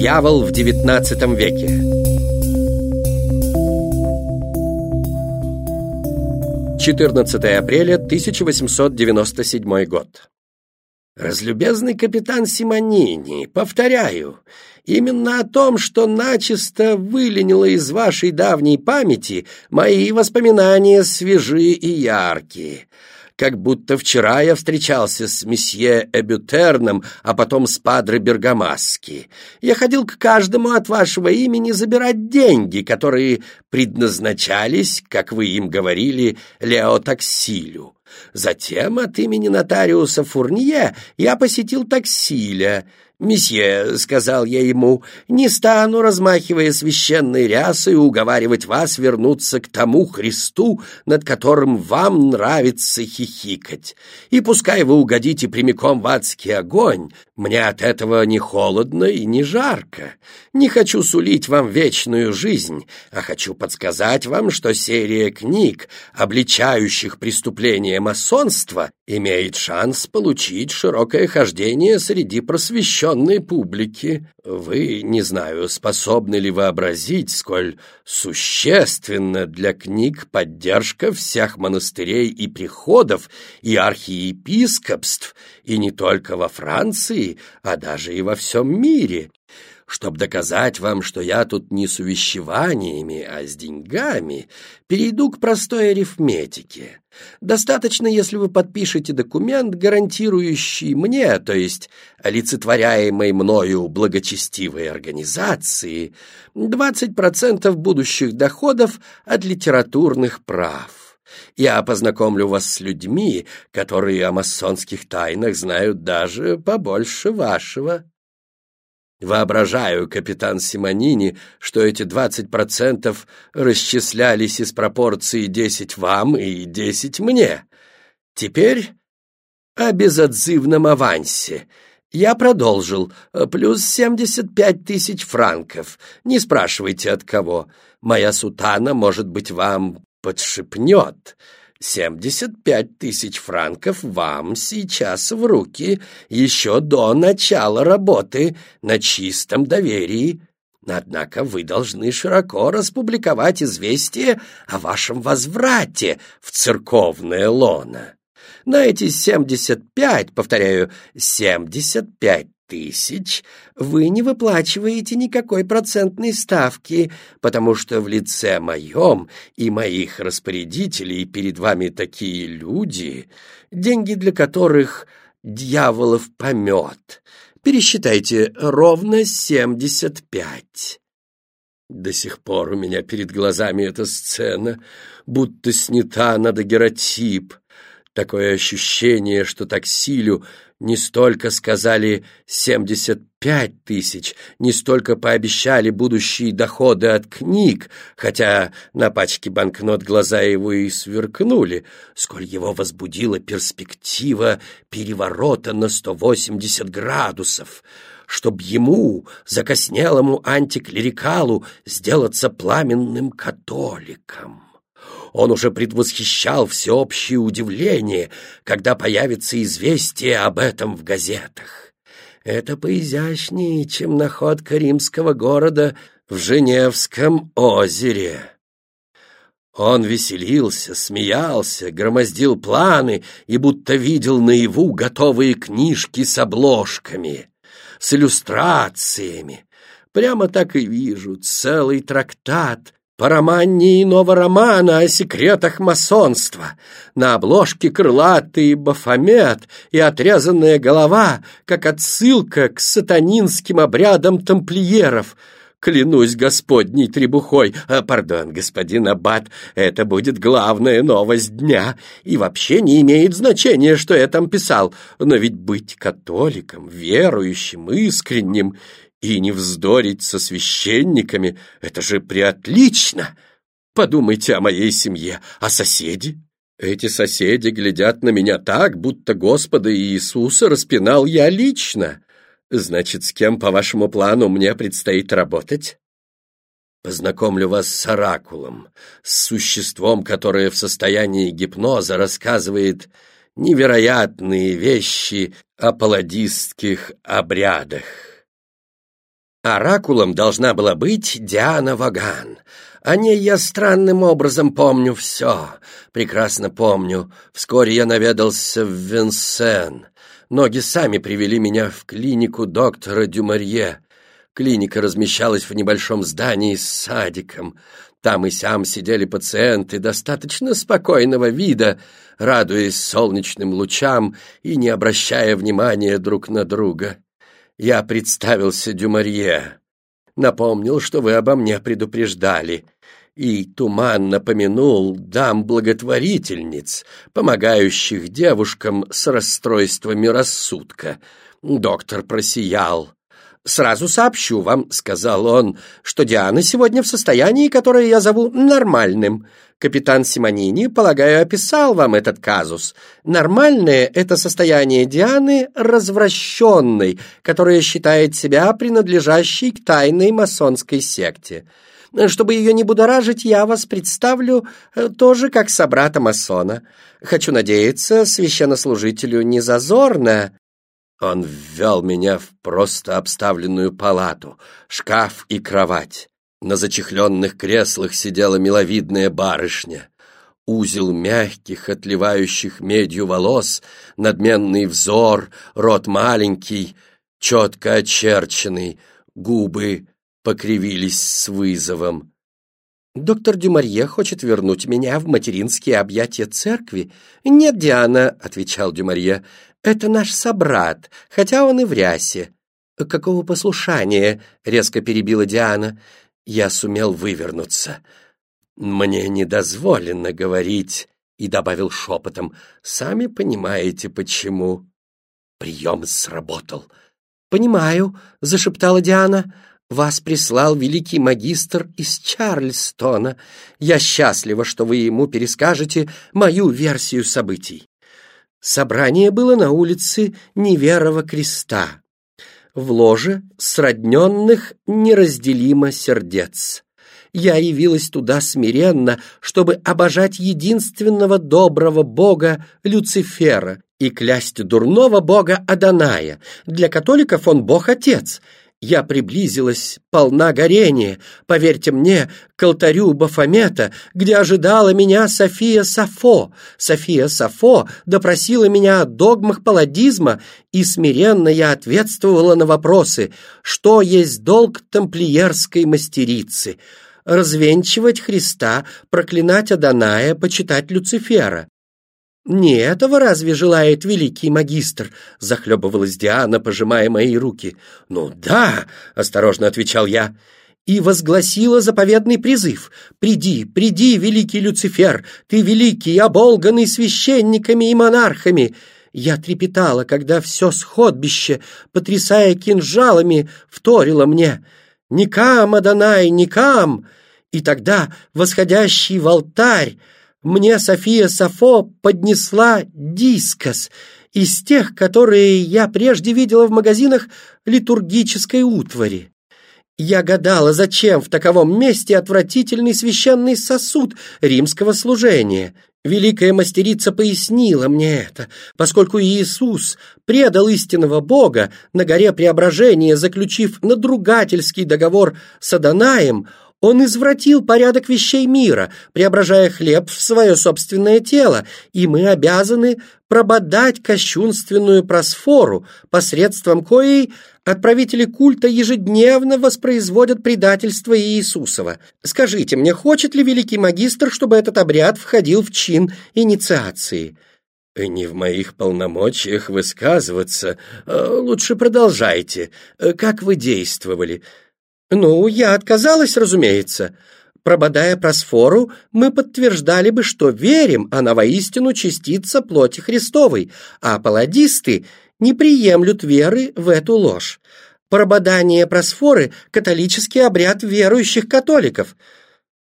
Дьявол в XIX веке. 14 апреля 1897 год. Разлюбезный капитан Симонини, повторяю, именно о том, что начисто выленило из вашей давней памяти, мои воспоминания свежи и яркие как будто вчера я встречался с месье Эбютерном, а потом с падре Бергамаски. Я ходил к каждому от вашего имени забирать деньги, которые предназначались, как вы им говорили, Леотаксилю. Затем от имени нотариуса Фурнье я посетил Таксиля, «Месье», — сказал я ему, — «не стану, размахивая священной рясой, уговаривать вас вернуться к тому Христу, над которым вам нравится хихикать. И пускай вы угодите прямиком в адский огонь, мне от этого не холодно и не жарко. Не хочу сулить вам вечную жизнь, а хочу подсказать вам, что серия книг, обличающих преступления масонства, имеет шанс получить широкое хождение среди просвещенной публики. Вы, не знаю, способны ли вообразить, сколь существенна для книг поддержка всех монастырей и приходов и архиепископств, и не только во Франции, а даже и во всем мире чтобы доказать вам, что я тут не с увещеваниями, а с деньгами, перейду к простой арифметике. Достаточно, если вы подпишете документ, гарантирующий мне, то есть олицетворяемой мною благочестивой организации, 20% будущих доходов от литературных прав. Я познакомлю вас с людьми, которые о масонских тайнах знают даже побольше вашего. Воображаю, капитан Симонини, что эти двадцать процентов расчислялись из пропорции десять вам и десять мне. Теперь о безотзывном авансе. Я продолжил. Плюс семьдесят пять тысяч франков. Не спрашивайте от кого. Моя сутана, может быть, вам подшипнет. Семьдесят пять тысяч франков вам сейчас в руки еще до начала работы на чистом доверии. Однако вы должны широко распубликовать известие о вашем возврате в церковное лоно. На эти семьдесят пять, повторяю, семьдесят пять тысяч вы не выплачиваете никакой процентной ставки, потому что в лице моем и моих распорядителей перед вами такие люди, деньги для которых дьяволов помет. Пересчитайте ровно семьдесят пять. До сих пор у меня перед глазами эта сцена, будто снята на дагеротип. Такое ощущение, что таксилю не столько сказали семьдесят пять тысяч, не столько пообещали будущие доходы от книг, хотя на пачке банкнот глаза его и сверкнули, сколь его возбудила перспектива переворота на сто восемьдесят градусов, чтоб ему, закоснелому антиклерикалу, сделаться пламенным католиком. Он уже предвосхищал всеобщее удивление, когда появится известие об этом в газетах. Это поизящнее, чем находка римского города в Женевском озере. Он веселился, смеялся, громоздил планы и будто видел наяву готовые книжки с обложками, с иллюстрациями. Прямо так и вижу целый трактат по романне иного романа о секретах масонства. На обложке крылатый бафомет и отрезанная голова, как отсылка к сатанинским обрядам тамплиеров. Клянусь господней требухой, а, пардон, господин Аббат, это будет главная новость дня, и вообще не имеет значения, что я там писал, но ведь быть католиком, верующим, искренним и не вздорить со священниками — это же приотлично! Подумайте о моей семье, о соседи. Эти соседи глядят на меня так, будто Господа Иисуса распинал я лично. Значит, с кем, по вашему плану, мне предстоит работать? Познакомлю вас с оракулом, с существом, которое в состоянии гипноза рассказывает невероятные вещи о паладистских обрядах. Оракулом должна была быть Диана Ваган. О ней я странным образом помню все. Прекрасно помню. Вскоре я наведался в Винсен. Ноги сами привели меня в клинику доктора Дюмарье. Клиника размещалась в небольшом здании с садиком. Там и сям сидели пациенты достаточно спокойного вида, радуясь солнечным лучам и не обращая внимания друг на друга. Я представился Дюмарье, напомнил, что вы обо мне предупреждали, и туманно помянул дам благотворительниц, помогающих девушкам с расстройствами рассудка. Доктор просиял. «Сразу сообщу вам», — сказал он, — «что Диана сегодня в состоянии, которое я зову нормальным. Капитан Симонини, полагаю, описал вам этот казус. Нормальное — это состояние Дианы развращенной, которая считает себя принадлежащей к тайной масонской секте. Чтобы ее не будоражить, я вас представлю э, тоже как собрата-масона. Хочу надеяться, священнослужителю не зазорно...» Он ввел меня в просто обставленную палату, шкаф и кровать. На зачехленных креслах сидела миловидная барышня. Узел мягких, отливающих медью волос, надменный взор, рот маленький, четко очерченный, губы покривились с вызовом. «Доктор Дюмарье хочет вернуть меня в материнские объятия церкви?» «Нет, Диана», — отвечал Дюмарье, — «это наш собрат, хотя он и в рясе». «Какого послушания?» — резко перебила Диана я сумел вывернуться. «Мне не дозволено говорить», и добавил шепотом, «Сами понимаете, почему». Прием сработал. «Понимаю», — зашептала Диана, «вас прислал великий магистр из Чарльстона. Я счастлива, что вы ему перескажете мою версию событий». Собрание было на улице Неверова креста в ложе сродненных неразделимо сердец. Я явилась туда смиренно, чтобы обожать единственного доброго бога Люцифера и клясть дурного бога Аданая. Для католиков он бог-отец, я приблизилась, полна горения, поверьте мне, к алтарю Бафомета, где ожидала меня София Сафо. София Сафо допросила меня о догмах палладизма, и смиренно я ответствовала на вопросы, что есть долг тамплиерской мастерицы — развенчивать Христа, проклинать Аданая, почитать Люцифера. «Не этого разве желает великий магистр?» — захлебывалась Диана, пожимая мои руки. «Ну да», — осторожно отвечал я, и возгласила заповедный призыв. «Приди, приди, великий Люцифер, ты великий, оболганный священниками и монархами!» Я трепетала, когда все сходбище, потрясая кинжалами, вторило мне. «Никам, Адонай, никам!» И тогда, восходящий в алтарь, мне София Сафо поднесла дискос из тех, которые я прежде видела в магазинах литургической утвари. Я гадала, зачем в таковом месте отвратительный священный сосуд римского служения. Великая мастерица пояснила мне это, поскольку Иисус предал истинного Бога на горе Преображения, заключив надругательский договор с Адонаем, он извратил порядок вещей мира, преображая хлеб в свое собственное тело, и мы обязаны прободать кощунственную просфору, посредством коей отправители культа ежедневно воспроизводят предательство Иисусова. Скажите мне, хочет ли великий магистр, чтобы этот обряд входил в чин инициации?» «Не в моих полномочиях высказываться. Лучше продолжайте. Как вы действовали?» «Ну, я отказалась, разумеется. Прободая просфору, мы подтверждали бы, что верим, она воистину частица плоти Христовой, а паладисты не приемлют веры в эту ложь. Прободание просфоры — католический обряд верующих католиков».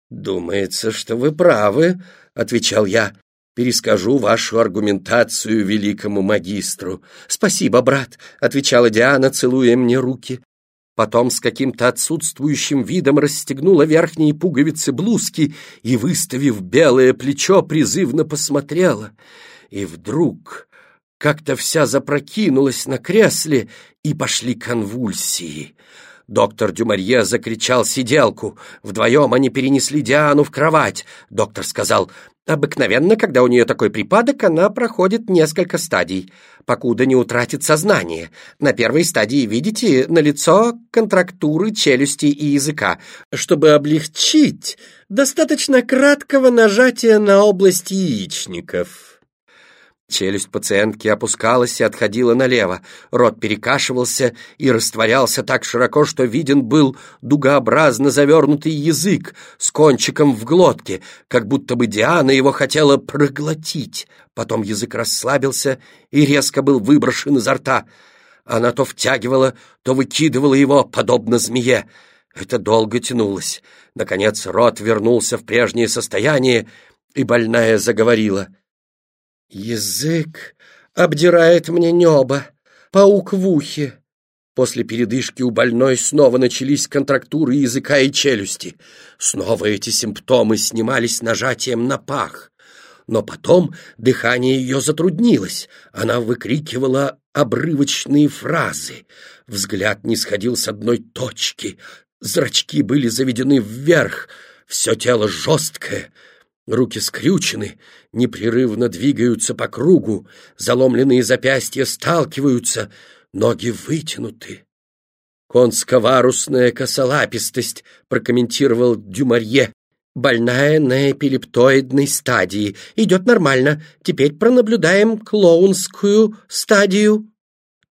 «Думается, что вы правы», — отвечал я. «Перескажу вашу аргументацию великому магистру». «Спасибо, брат», — отвечала Диана, целуя мне руки. Потом с каким-то отсутствующим видом расстегнула верхние пуговицы блузки и, выставив белое плечо, призывно посмотрела. И вдруг как-то вся запрокинулась на кресле, и пошли конвульсии. Доктор Дюмарье закричал сиделку. Вдвоем они перенесли Диану в кровать. Доктор сказал, обыкновенно, когда у нее такой припадок, она проходит несколько стадий, покуда не утратит сознание. На первой стадии, видите, на лицо контрактуры челюсти и языка. Чтобы облегчить, достаточно краткого нажатия на область яичников. Челюсть пациентки опускалась и отходила налево, рот перекашивался и растворялся так широко, что виден был дугообразно завернутый язык с кончиком в глотке, как будто бы Диана его хотела проглотить. Потом язык расслабился и резко был выброшен изо рта. Она то втягивала, то выкидывала его, подобно змее. Это долго тянулось. Наконец рот вернулся в прежнее состояние, и больная заговорила — Язык обдирает мне небо, паук в ухе. После передышки у больной снова начались контрактуры языка и челюсти. Снова эти симптомы снимались нажатием на пах. Но потом дыхание ее затруднилось. Она выкрикивала обрывочные фразы. Взгляд не сходил с одной точки. Зрачки были заведены вверх. Все тело жесткое — Руки скрючены, непрерывно двигаются по кругу, заломленные запястья сталкиваются, ноги вытянуты. «Консковарусная косолапистость», — прокомментировал Дюмарье. «Больная на эпилептоидной стадии. Идет нормально. Теперь пронаблюдаем клоунскую стадию».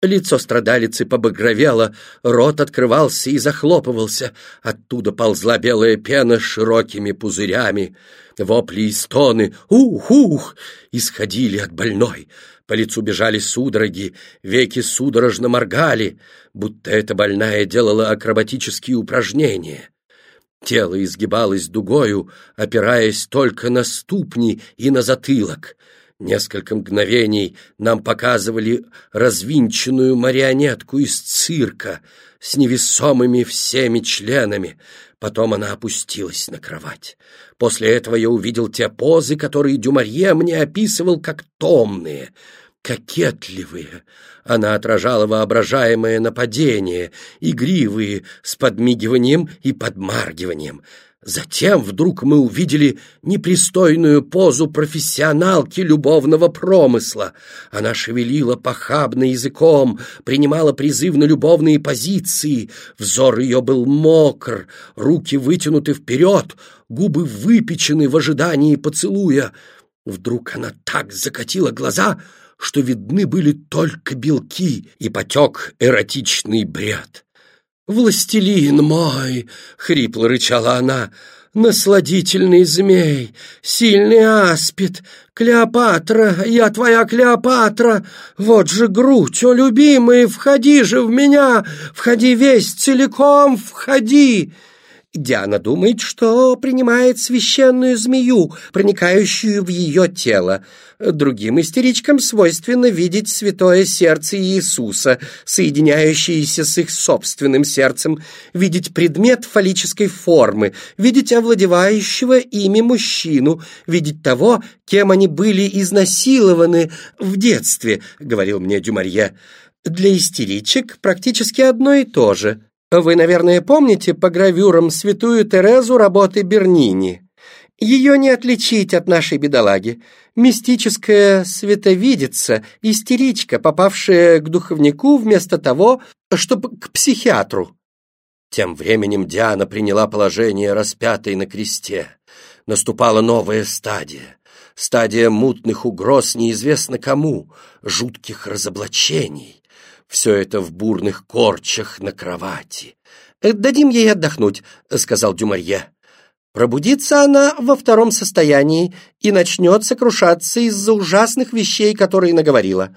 Лицо страдалицы побагровело, рот открывался и захлопывался. Оттуда ползла белая пена с широкими пузырями. Вопли и стоны «Ух-ух!» исходили от больной. По лицу бежали судороги, веки судорожно моргали, будто эта больная делала акробатические упражнения. Тело изгибалось дугою, опираясь только на ступни и на затылок. Несколько мгновений нам показывали развинченную марионетку из цирка с невесомыми всеми членами. Потом она опустилась на кровать. После этого я увидел те позы, которые Дюмарье мне описывал как томные, кокетливые. Она отражала воображаемое нападение, игривые, с подмигиванием и подмаргиванием. Затем вдруг мы увидели непристойную позу профессионалки любовного промысла. Она шевелила похабно языком, принимала призывно любовные позиции. Взор ее был мокр, руки вытянуты вперед, губы выпечены в ожидании поцелуя. Вдруг она так закатила глаза, что видны были только белки, и потек эротичный бред. «Властелин мой!» — хрипло рычала она. «Насладительный змей, сильный аспид, Клеопатра, я твоя Клеопатра! Вот же грудь, о любимый, входи же в меня, входи весь целиком, входи!» Диана думает, что принимает священную змею, проникающую в ее тело. Другим истеричкам свойственно видеть святое сердце Иисуса, соединяющееся с их собственным сердцем, видеть предмет фаллической формы, видеть овладевающего ими мужчину, видеть того, кем они были изнасилованы в детстве, говорил мне Дюмарье. Для истеричек практически одно и то же. Вы, наверное, помните по гравюрам святую Терезу работы Бернини. Ее не отличить от нашей бедолаги. Мистическая световидица, истеричка, попавшая к духовнику вместо того, чтобы к психиатру. Тем временем Диана приняла положение распятой на кресте. Наступала новая стадия. Стадия мутных угроз неизвестно кому, жутких разоблачений. Все это в бурных корчах на кровати. «Э, «Дадим ей отдохнуть», — сказал Дюмарье. «Пробудится она во втором состоянии и начнет сокрушаться из-за ужасных вещей, которые наговорила.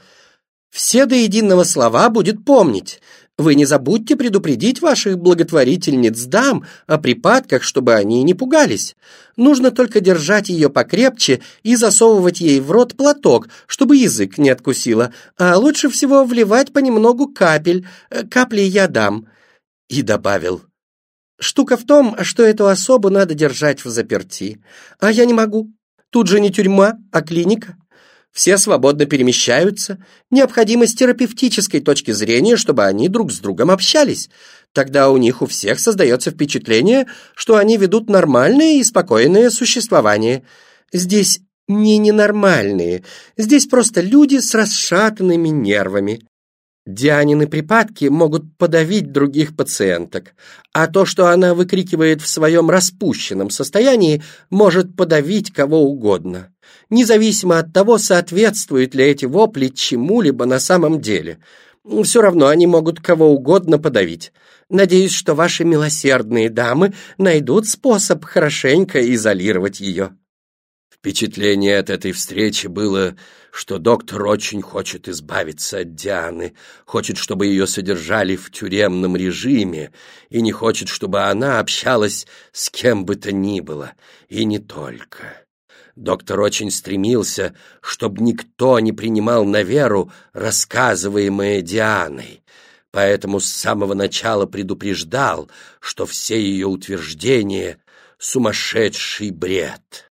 Все до единого слова будет помнить. Вы не забудьте предупредить ваших благотворительниц дам о припадках, чтобы они не пугались. Нужно только держать ее покрепче и засовывать ей в рот платок, чтобы язык не откусила. А лучше всего вливать понемногу капель. Э, капли я дам». И добавил. «Штука в том, что эту особу надо держать в заперти. А я не могу. Тут же не тюрьма, а клиника. Все свободно перемещаются. Необходимо с терапевтической точки зрения, чтобы они друг с другом общались. Тогда у них у всех создается впечатление, что они ведут нормальное и спокойное существование. Здесь не ненормальные, здесь просто люди с расшатанными нервами. Дианины припадки могут подавить других пациенток, а то, что она выкрикивает в своем распущенном состоянии, может подавить кого угодно, независимо от того, соответствуют ли эти вопли чему-либо на самом деле. Все равно они могут кого угодно подавить. Надеюсь, что ваши милосердные дамы найдут способ хорошенько изолировать ее. Впечатление от этой встречи было, что доктор очень хочет избавиться от Дианы, хочет, чтобы ее содержали в тюремном режиме, и не хочет, чтобы она общалась с кем бы то ни было, и не только. Доктор очень стремился, чтобы никто не принимал на веру рассказываемое Дианой, поэтому с самого начала предупреждал, что все ее утверждения — сумасшедший бред.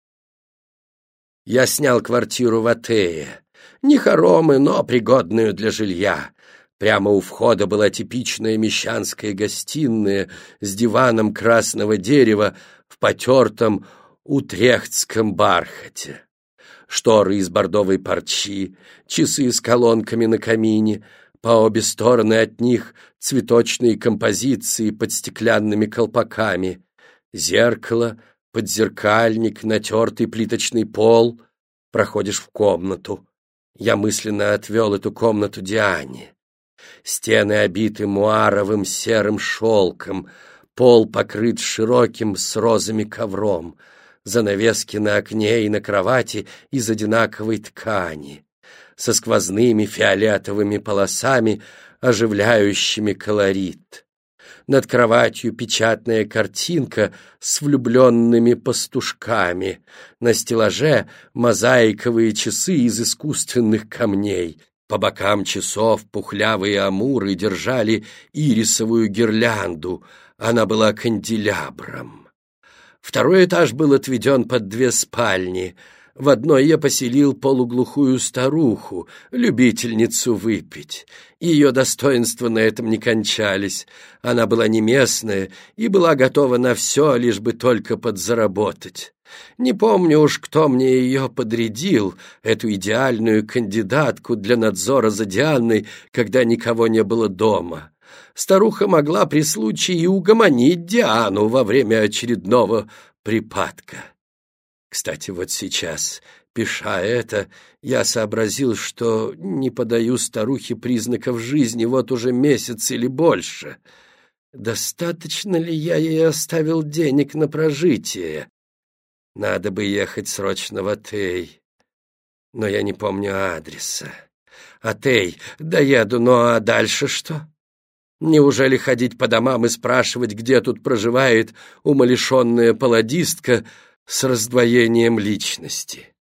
Я снял квартиру в Атее. Не хоромы, но пригодную для жилья. Прямо у входа была типичная мещанская гостиная с диваном красного дерева в потертом утрехтском бархате. Шторы из бордовой парчи, часы с колонками на камине, по обе стороны от них цветочные композиции под стеклянными колпаками, зеркало — подзеркальник, натертый плиточный пол. Проходишь в комнату. Я мысленно отвел эту комнату Диане. Стены обиты муаровым серым шелком, пол покрыт широким с розами ковром, занавески на окне и на кровати из одинаковой ткани, со сквозными фиолетовыми полосами, оживляющими колорит над кроватью печатная картинка с влюбленными пастушками, на стеллаже мозаиковые часы из искусственных камней, по бокам часов пухлявые амуры держали ирисовую гирлянду, она была канделябром. Второй этаж был отведен под две спальни — в одной я поселил полуглухую старуху, любительницу выпить. Ее достоинства на этом не кончались. Она была не местная и была готова на все, лишь бы только подзаработать. Не помню уж, кто мне ее подрядил, эту идеальную кандидатку для надзора за Дианой, когда никого не было дома. Старуха могла при случае и угомонить Диану во время очередного припадка. Кстати, вот сейчас, пиша это, я сообразил, что не подаю старухе признаков жизни вот уже месяц или больше. Достаточно ли я ей оставил денег на прожитие? Надо бы ехать срочно в Атей. Но я не помню адреса. Атей, доеду, ну а дальше что? Неужели ходить по домам и спрашивать, где тут проживает умалишенная паладистка, с раздвоением личности.